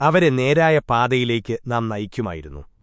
അവരെ നേരായ പാതയിലേക്ക് നാം നയിക്കുമായിരുന്നു.